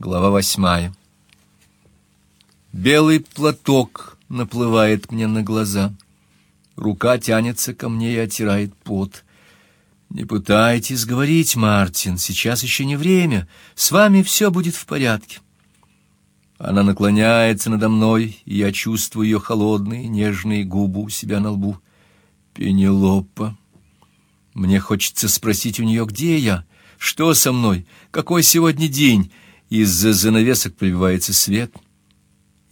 Глава восьмая. Белый платок наплывает мне на глаза. Рука тянется ко мне и оттирает пот. Не пытайтесь говорить, Мартин, сейчас еще не время. С вами все будет в порядке. Она наклоняется надо мной, и я чувствую ее холодные, нежные губы у себя на лбу. Пенелопа. Мне хочется спросить у нее, где я, что со мной, какой сегодня день. Из-за занавесок пробивается свет,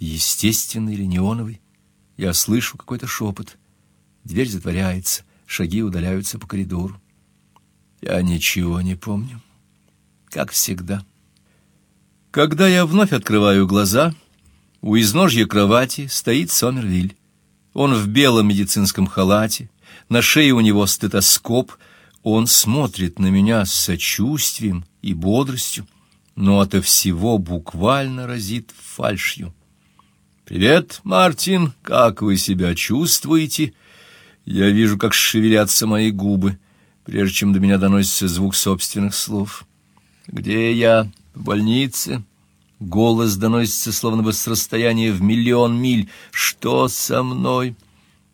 естественный или неоновый. Я слышу какой-то шепот. Дверь затворяется, шаги удаляются по коридору. Я ничего не помню, как всегда. Когда я вновь открываю глаза, у изножья кровати стоит Сомервиль. Он в белом медицинском халате, на шее у него стетоскоп. Он смотрит на меня с сочувствием и бодростью но ото всего буквально разит фальшью. «Привет, Мартин, как вы себя чувствуете?» Я вижу, как шевелятся мои губы, прежде чем до меня доносится звук собственных слов. «Где я? В больнице?» Голос доносится словно бы с расстояния в миллион миль. «Что со мной?»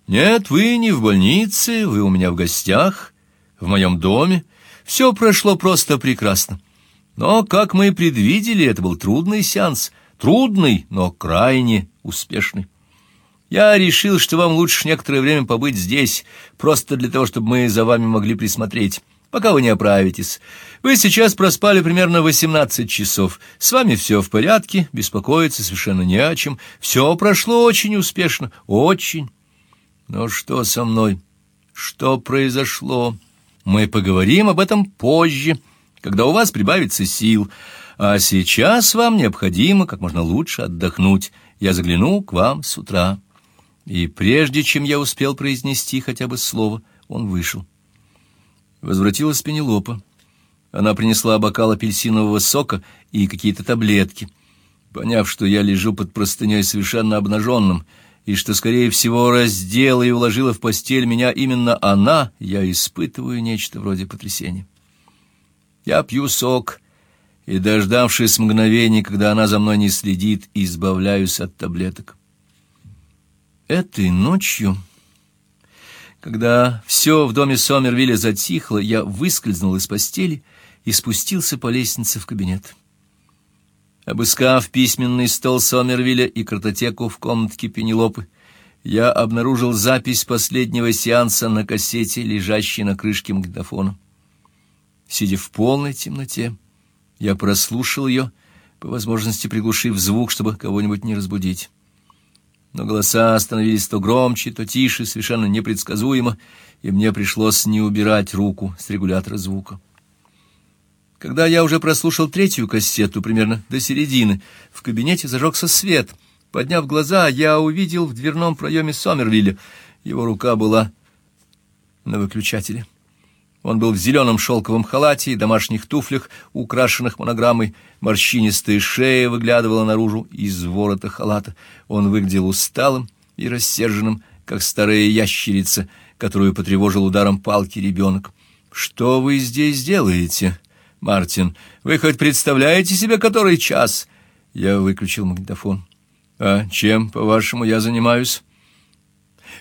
«Нет, вы не в больнице, вы у меня в гостях, в моем доме. Все прошло просто прекрасно. Но, как мы и предвидели, это был трудный сеанс, трудный, но крайне успешный. Я решил, что вам лучше некоторое время побыть здесь, просто для того, чтобы мы за вами могли присмотреть, пока вы не оправитесь. Вы сейчас проспали примерно восемнадцать часов. С вами все в порядке, беспокоиться совершенно не о чем. Все прошло очень успешно, очень. Но что со мной? Что произошло? Мы поговорим об этом позже когда у вас прибавится сил, а сейчас вам необходимо как можно лучше отдохнуть. Я загляну к вам с утра. И прежде чем я успел произнести хотя бы слово, он вышел. Возвратилась Пенелопа. Она принесла бокал апельсинового сока и какие-то таблетки. Поняв, что я лежу под простыней совершенно обнаженным, и что, скорее всего, раздела и уложила в постель меня именно она, я испытываю нечто вроде потрясения. Я пью сок и, дождавшись мгновения, когда она за мной не следит, избавляюсь от таблеток. Этой ночью, когда все в доме Сомервилля затихло, я выскользнул из постели и спустился по лестнице в кабинет. Обыскав письменный стол Сомервилля и картотеку в комнатке Пенелопы, я обнаружил запись последнего сеанса на кассете, лежащей на крышке магнитофона. Сидя в полной темноте, я прослушал ее, по возможности приглушив звук, чтобы кого-нибудь не разбудить. Но голоса становились то громче, то тише, совершенно непредсказуемо, и мне пришлось не убирать руку с регулятора звука. Когда я уже прослушал третью кассету, примерно до середины, в кабинете зажегся свет. Подняв глаза, я увидел в дверном проеме Сомервилля. Его рука была на выключателе. Он был в зеленом шелковом халате и домашних туфлях, украшенных монограммой. Морщинистая шея выглядывала наружу из ворота халата. Он выглядел усталым и рассерженным, как старая ящерица, которую потревожил ударом палки ребенок. «Что вы здесь делаете, Мартин? Вы хоть представляете себе, который час?» Я выключил магнитофон. «А чем, по-вашему, я занимаюсь?»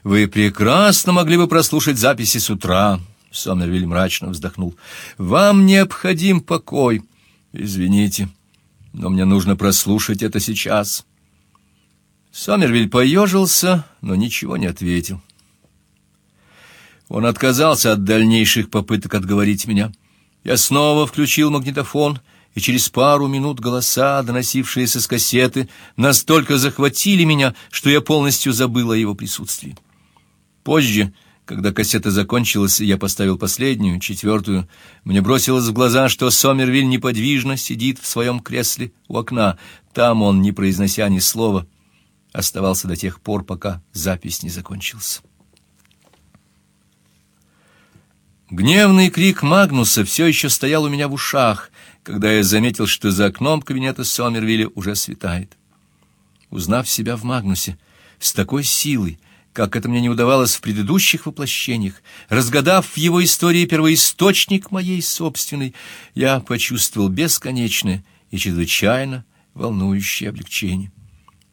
«Вы прекрасно могли бы прослушать записи с утра», Сомервиль мрачно вздохнул. Вам необходим покой. Извините, но мне нужно прослушать это сейчас. Сомервиль поежился, но ничего не ответил. Он отказался от дальнейших попыток отговорить меня. Я снова включил магнитофон, и через пару минут голоса, доносившиеся с кассеты, настолько захватили меня, что я полностью забыл о его присутствии. Позже когда кассета закончилась, и я поставил последнюю, четвертую, мне бросилось в глаза, что Сомервиль неподвижно сидит в своем кресле у окна. Там он, не произнося ни слова, оставался до тех пор, пока запись не закончилась. Гневный крик Магнуса все еще стоял у меня в ушах, когда я заметил, что за окном кабинета Сомервилля уже светает. Узнав себя в Магнусе с такой силой, как это мне не удавалось в предыдущих воплощениях, разгадав в его истории первоисточник моей собственной, я почувствовал бесконечное и чрезвычайно волнующее облегчение.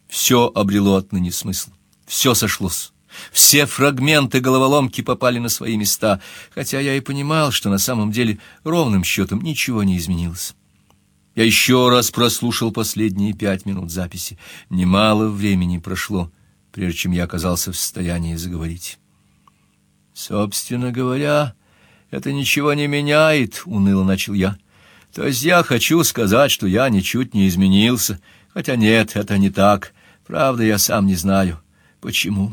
Все обрело отныне смысл, все сошлось. Все фрагменты головоломки попали на свои места, хотя я и понимал, что на самом деле ровным счетом ничего не изменилось. Я еще раз прослушал последние пять минут записи. Немало времени прошло, прежде чем я оказался в состоянии заговорить. Собственно говоря, это ничего не меняет, уныло начал я. То есть я хочу сказать, что я ничуть не изменился, хотя нет, это не так. Правда, я сам не знаю, почему.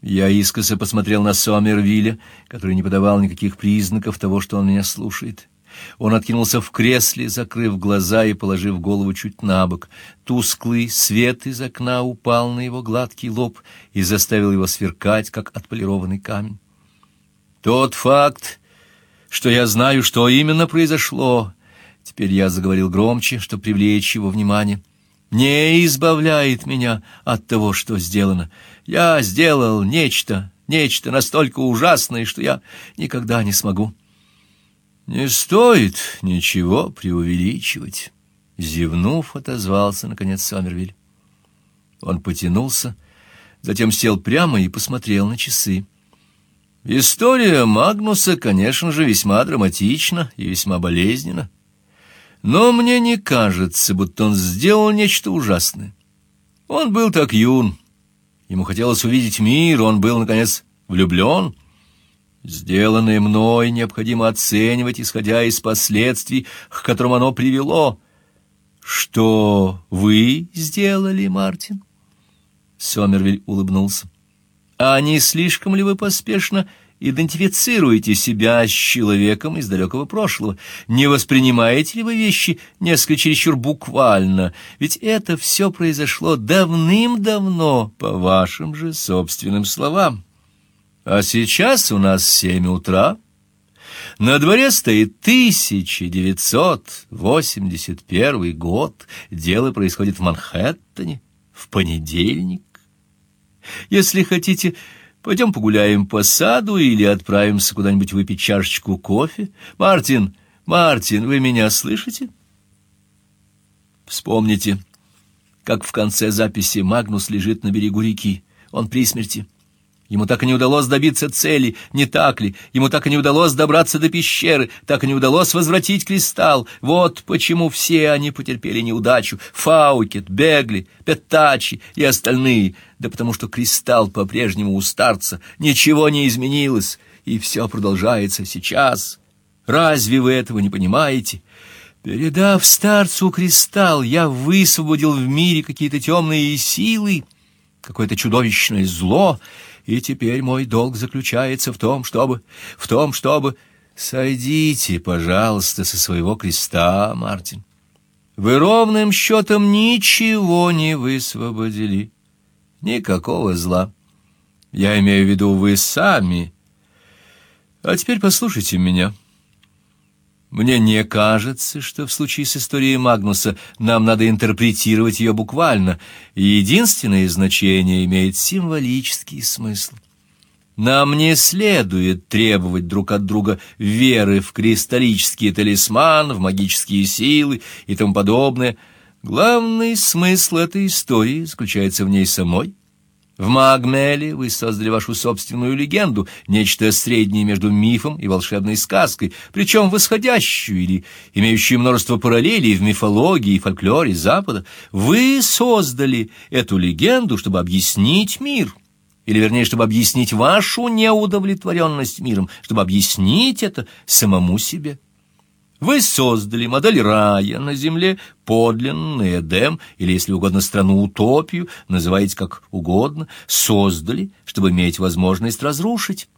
Я искоса посмотрел на Сомервилля, который не подавал никаких признаков того, что он меня слушает. Он откинулся в кресле, закрыв глаза и положив голову чуть набок. Тусклый свет из окна упал на его гладкий лоб и заставил его сверкать, как отполированный камень. Тот факт, что я знаю, что именно произошло, теперь я заговорил громче, чтобы привлечь его внимание, не избавляет меня от того, что сделано. Я сделал нечто, нечто настолько ужасное, что я никогда не смогу. Не стоит ничего преувеличивать, зевнув, отозвался наконец Сомервиль. Он потянулся, затем сел прямо и посмотрел на часы. История Магнуса, конечно же, весьма драматична и весьма болезненна. Но мне не кажется, будто он сделал нечто ужасное. Он был так юн. Ему хотелось увидеть мир, он был наконец влюблен. Сделанное мной необходимо оценивать, исходя из последствий, к которым оно привело. Что вы сделали, Мартин? Сомервиль улыбнулся. А не слишком ли вы поспешно идентифицируете себя с человеком из далекого прошлого? Не воспринимаете ли вы вещи несколько чересчур буквально? Ведь это все произошло давным-давно, по вашим же собственным словам. А сейчас у нас семь утра. На дворе стоит 1981 год. Дело происходит в Манхэттене в понедельник. Если хотите, пойдем погуляем по саду или отправимся куда-нибудь выпить чашечку кофе. Мартин, Мартин, вы меня слышите? Вспомните, как в конце записи Магнус лежит на берегу реки. Он при смерти. Ему так и не удалось добиться цели, не так ли? Ему так и не удалось добраться до пещеры, так и не удалось возвратить кристалл. Вот почему все они потерпели неудачу. Фаукет, Бегли, Петтачи и остальные. Да потому что кристалл по-прежнему у старца. Ничего не изменилось, и все продолжается сейчас. Разве вы этого не понимаете? Передав старцу кристалл, я высвободил в мире какие-то темные силы, какое-то чудовищное зло, и теперь мой долг заключается в том, чтобы... в том, чтобы... Сойдите, пожалуйста, со своего креста, Мартин. Вы ровным счетом ничего не высвободили. Никакого зла. Я имею в виду вы сами. А теперь послушайте меня. Мне не кажется, что в случае с историей Магнуса нам надо интерпретировать ее буквально. Единственное значение имеет символический смысл. Нам не следует требовать друг от друга веры в кристаллический талисман, в магические силы и тому подобное. Главный смысл этой истории заключается в ней самой. В Магмеле вы создали вашу собственную легенду, нечто среднее между мифом и волшебной сказкой, причем восходящую или имеющую множество параллелей в мифологии и фольклоре Запада. Вы создали эту легенду, чтобы объяснить мир, или, вернее, чтобы объяснить вашу неудовлетворенность миром, чтобы объяснить это самому себе. Вы создали модель рая на земле, подлинный Эдем, или, если угодно, страну-утопию, называйте как угодно, создали, чтобы иметь возможность разрушить.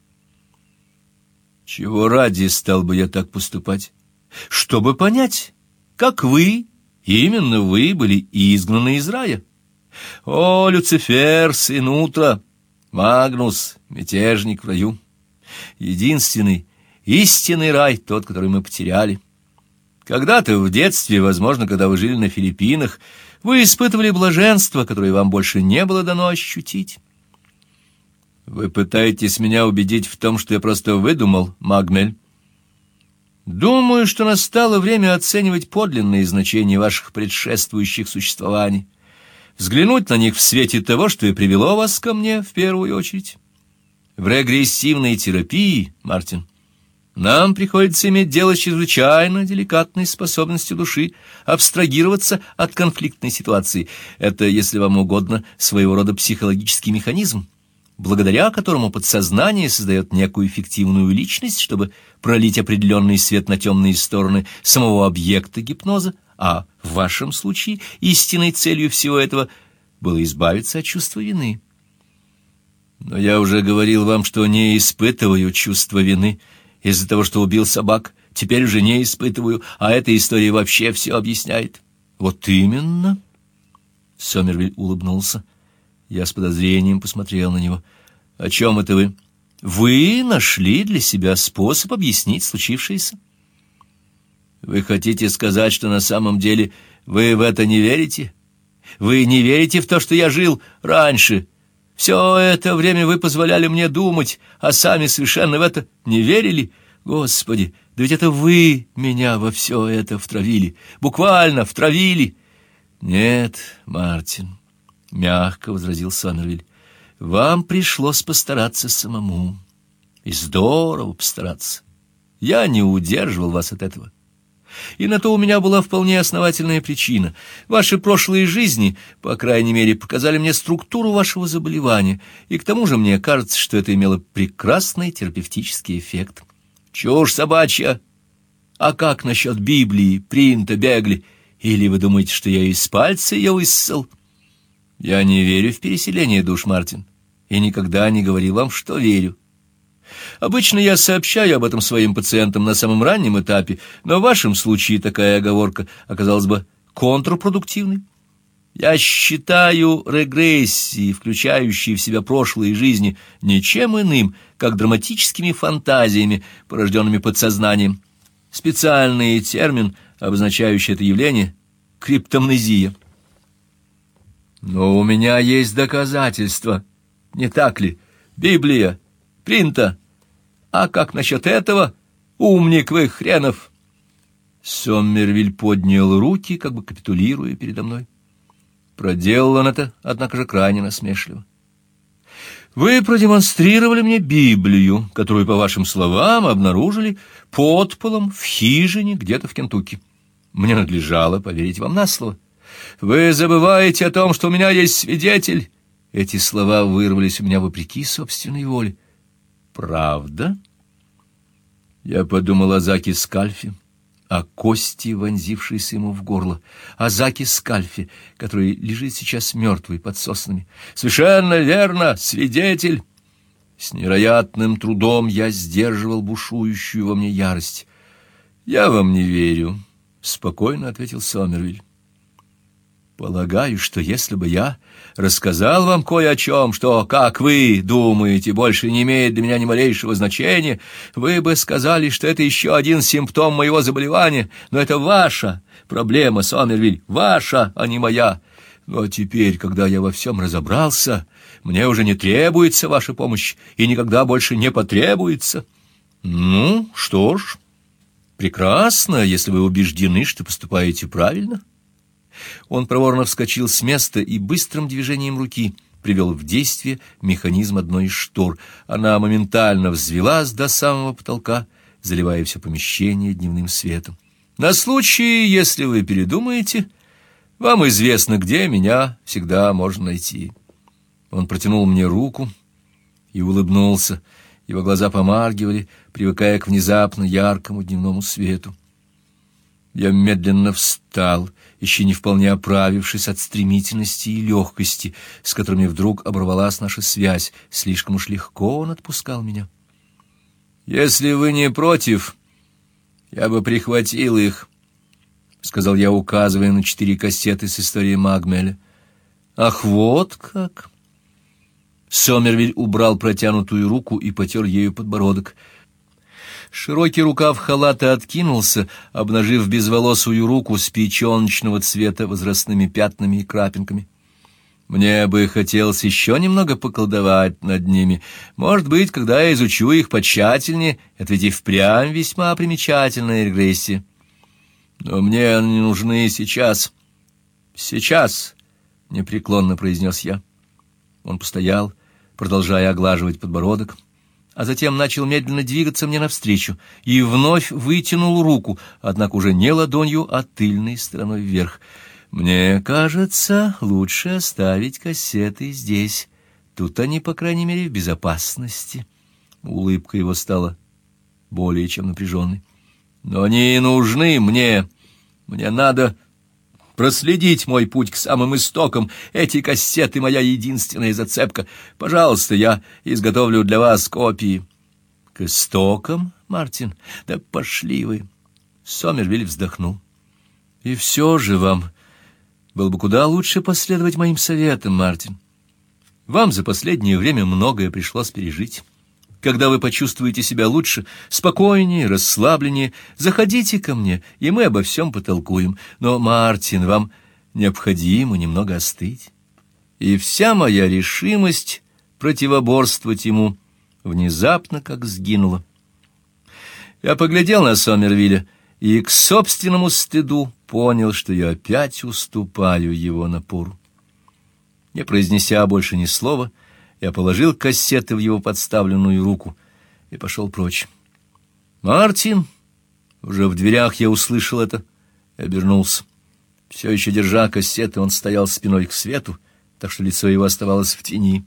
Чего ради стал бы я так поступать? Чтобы понять, как вы, именно вы, были изгнаны из рая. О, Люцифер, сын утра, Магнус, мятежник в раю, единственный, истинный рай, тот, который мы потеряли. Когда-то в детстве, возможно, когда вы жили на Филиппинах, вы испытывали блаженство, которое вам больше не было дано ощутить. Вы пытаетесь меня убедить в том, что я просто выдумал, Магмель? Думаю, что настало время оценивать подлинные значения ваших предшествующих существований, взглянуть на них в свете того, что и привело вас ко мне в первую очередь. В регрессивной терапии, Мартин, нам приходится иметь дело с чрезвычайно деликатной способностью души абстрагироваться от конфликтной ситуации. Это, если вам угодно, своего рода психологический механизм благодаря которому подсознание создает некую фиктивную личность, чтобы пролить определенный свет на темные стороны самого объекта гипноза, а в вашем случае истинной целью всего этого было избавиться от чувства вины. Но я уже говорил вам, что не испытываю чувства вины из-за того, что убил собак. Теперь уже не испытываю, а эта история вообще все объясняет. Вот именно. Сомервиль улыбнулся. Я с подозрением посмотрел на него. О чем это вы? Вы нашли для себя способ объяснить случившееся? Вы хотите сказать, что на самом деле вы в это не верите? Вы не верите в то, что я жил раньше? Все это время вы позволяли мне думать, а сами совершенно в это не верили? Господи, да ведь это вы меня во все это втравили, буквально втравили. Нет, Мартин, мягко возразил Сомервиль. Вам пришлось постараться самому. И здорово постараться. Я не удерживал вас от этого. И на то у меня была вполне основательная причина. Ваши прошлые жизни, по крайней мере, показали мне структуру вашего заболевания, и к тому же мне кажется, что это имело прекрасный терапевтический эффект. Чушь собачья! А как насчет Библии, Принта, Бегли? Или вы думаете, что я из пальца ее высосал? Я не верю в переселение душ, Мартин, и никогда не говорил вам, что верю. Обычно я сообщаю об этом своим пациентам на самом раннем этапе, но в вашем случае такая оговорка оказалась бы контрпродуктивной. Я считаю регрессии, включающие в себя прошлые жизни, ничем иным, как драматическими фантазиями, порожденными подсознанием. Специальный термин, обозначающий это явление — криптомнезия. Но у меня есть доказательства, не так ли? Библия, принта. А как насчет этого, умник вы хренов? Соммервиль поднял руки, как бы капитулируя передо мной. Проделал он это, однако же крайне насмешливо. Вы продемонстрировали мне Библию, которую, по вашим словам, обнаружили под полом в хижине где-то в Кентукки. Мне надлежало поверить вам на слово. Вы забываете о том, что у меня есть свидетель. Эти слова вырвались у меня вопреки собственной воле. Правда? Я подумал о Заке Скальфе, о кости, вонзившейся ему в горло, о Заке Скальфе, который лежит сейчас мертвый под соснами. Совершенно верно, свидетель. С невероятным трудом я сдерживал бушующую во мне ярость. Я вам не верю, спокойно ответил Сомервиль. Полагаю, что если бы я рассказал вам кое о чем, что, как вы думаете, больше не имеет для меня ни малейшего значения, вы бы сказали, что это еще один симптом моего заболевания, но это ваша проблема, Сомервиль, ваша, а не моя. Но теперь, когда я во всем разобрался, мне уже не требуется ваша помощь и никогда больше не потребуется. Ну, что ж, прекрасно, если вы убеждены, что поступаете правильно. — он проворно вскочил с места и быстрым движением руки привел в действие механизм одной из штор. Она моментально взвилась до самого потолка, заливая все помещение дневным светом. На случай, если вы передумаете, вам известно, где меня всегда можно найти. Он протянул мне руку и улыбнулся. Его глаза помаргивали, привыкая к внезапно яркому дневному свету. Я медленно встал, еще не вполне оправившись от стремительности и легкости, с которыми вдруг оборвалась наша связь. Слишком уж легко он отпускал меня. Если вы не против, я бы прихватил их, сказал я, указывая на четыре кассеты с историей Магмеля. Ах, вот как. Сомервиль убрал протянутую руку и потер ею подбородок. Широкий рукав халата откинулся, обнажив безволосую руку с печёночного цвета возрастными пятнами и крапинками. Мне бы хотелось еще немного поколдовать над ними. Может быть, когда я изучу их потщательнее, это ведь и впрямь весьма примечательная регрессия. Но мне они нужны сейчас. Сейчас, — непреклонно произнес я. Он постоял, продолжая оглаживать подбородок, а затем начал медленно двигаться мне навстречу и вновь вытянул руку, однако уже не ладонью, а тыльной стороной вверх — мне кажется, лучше оставить кассеты здесь. Тут они, по крайней мере, в безопасности. Улыбка его стала более чем напряженной. Но они нужны мне. Мне надо проследить мой путь к самым истокам. Эти кассеты — моя единственная зацепка. Пожалуйста, я изготовлю для вас копии. — К истокам, Мартин? Да пошли вы. Сомервиль вздохнул. — И все же вам было бы куда лучше последовать моим советам, Мартин. Вам за последнее время многое пришлось пережить. Когда вы почувствуете себя лучше, спокойнее, расслабленнее, заходите ко мне, и мы обо всем потолкуем. Но, Мартин, вам необходимо немного остыть. И вся моя решимость противоборствовать ему внезапно как сгинула. Я поглядел на Сомервилля и к собственному стыду понял, что я опять уступаю его напору. Не произнеся больше ни слова, я положил кассеты в его подставленную руку и пошел прочь. «Мартин!» Уже в дверях я услышал это и обернулся. Все еще держа кассеты, он стоял спиной к свету, так что лицо его оставалось в тени.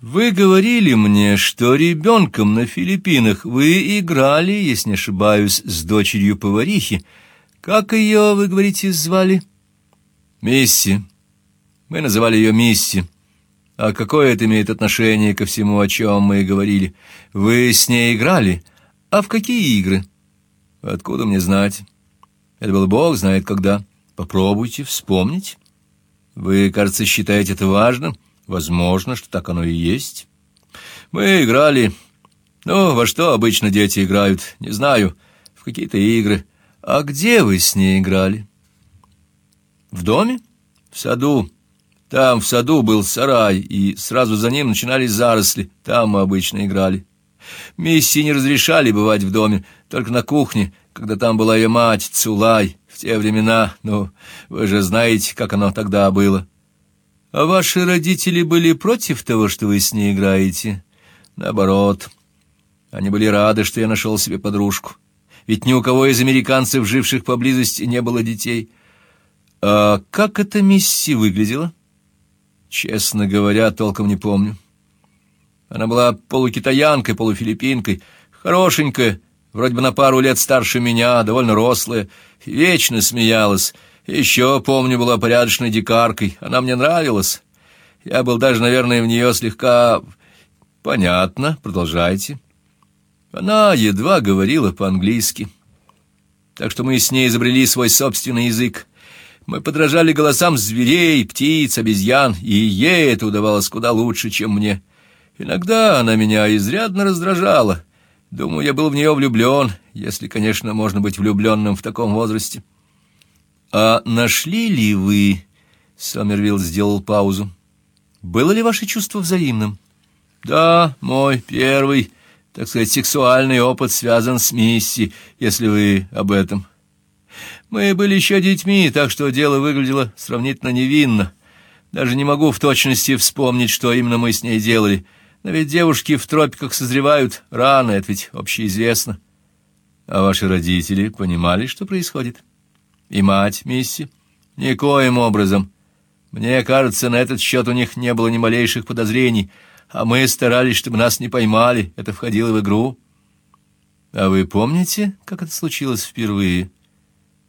«Вы говорили мне, что ребенком на Филиппинах вы играли, если не ошибаюсь, с дочерью поварихи, как ее, вы говорите, звали? Мисси. Мы называли ее Мисси. А какое это имеет отношение ко всему, о чем мы говорили? Вы с ней играли? А в какие игры? Откуда мне знать? Это был Бог знает когда. Попробуйте вспомнить. Вы, кажется, считаете это важным. Возможно, что так оно и есть. Мы играли... Ну, во что обычно дети играют? Не знаю. В какие-то игры. А где вы с ней играли? В доме? В саду. Там в саду был сарай, и сразу за ним начинались заросли. Там мы обычно играли. Мисси не разрешали бывать в доме, только на кухне, когда там была ее мать, Цулай, в те времена. Ну, вы же знаете, как оно тогда было. А ваши родители были против того, что вы с ней играете? Наоборот. Они были рады, что я нашел себе подружку ведь ни у кого из американцев, живших поблизости, не было детей. А как эта Мисси выглядела? Честно говоря, толком не помню. Она была полукитаянкой, полуфилиппинкой, хорошенькая, вроде бы на пару лет старше меня, довольно рослая, вечно смеялась. Еще, помню, была порядочной дикаркой, она мне нравилась. Я был даже, наверное, в нее слегка... Понятно, продолжайте. Она едва говорила по-английски, так что мы с ней изобрели свой собственный язык. Мы подражали голосам зверей, птиц, обезьян, и ей это удавалось куда лучше, чем мне. Иногда она меня изрядно раздражала. Думаю, я был в нее влюблен, если, конечно, можно быть влюбленным в таком возрасте. А нашли ли вы... Сомервилл сделал паузу. Было ли ваше чувство взаимным? Да, мой первый так сказать, сексуальный опыт связан с Мисси, если вы об этом. Мы были еще детьми, так что дело выглядело сравнительно невинно. Даже не могу в точности вспомнить, что именно мы с ней делали. Но ведь девушки в тропиках созревают рано, это ведь общеизвестно. А ваши родители понимали, что происходит? И мать Мисси? Никоим образом. Мне кажется, на этот счет у них не было ни малейших подозрений — а мы старались, чтобы нас не поймали. Это входило в игру. А вы помните, как это случилось впервые?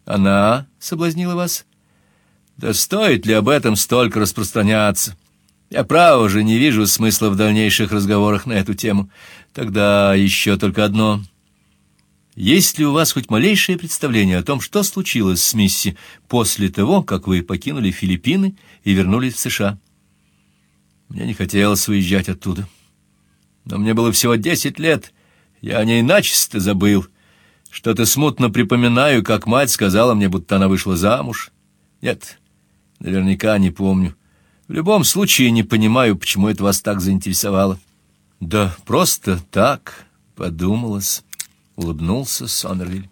Она соблазнила вас? Да стоит ли об этом столько распространяться? Я право же не вижу смысла в дальнейших разговорах на эту тему. Тогда еще только одно. Есть ли у вас хоть малейшее представление о том, что случилось с Мисси после того, как вы покинули Филиппины и вернулись в США? Мне не хотелось уезжать оттуда. Но мне было всего десять лет, я о ней начисто забыл. Что-то смутно припоминаю, как мать сказала мне, будто она вышла замуж. Нет, наверняка не помню. В любом случае не понимаю, почему это вас так заинтересовало. Да просто так, подумалось, улыбнулся Сомервиль.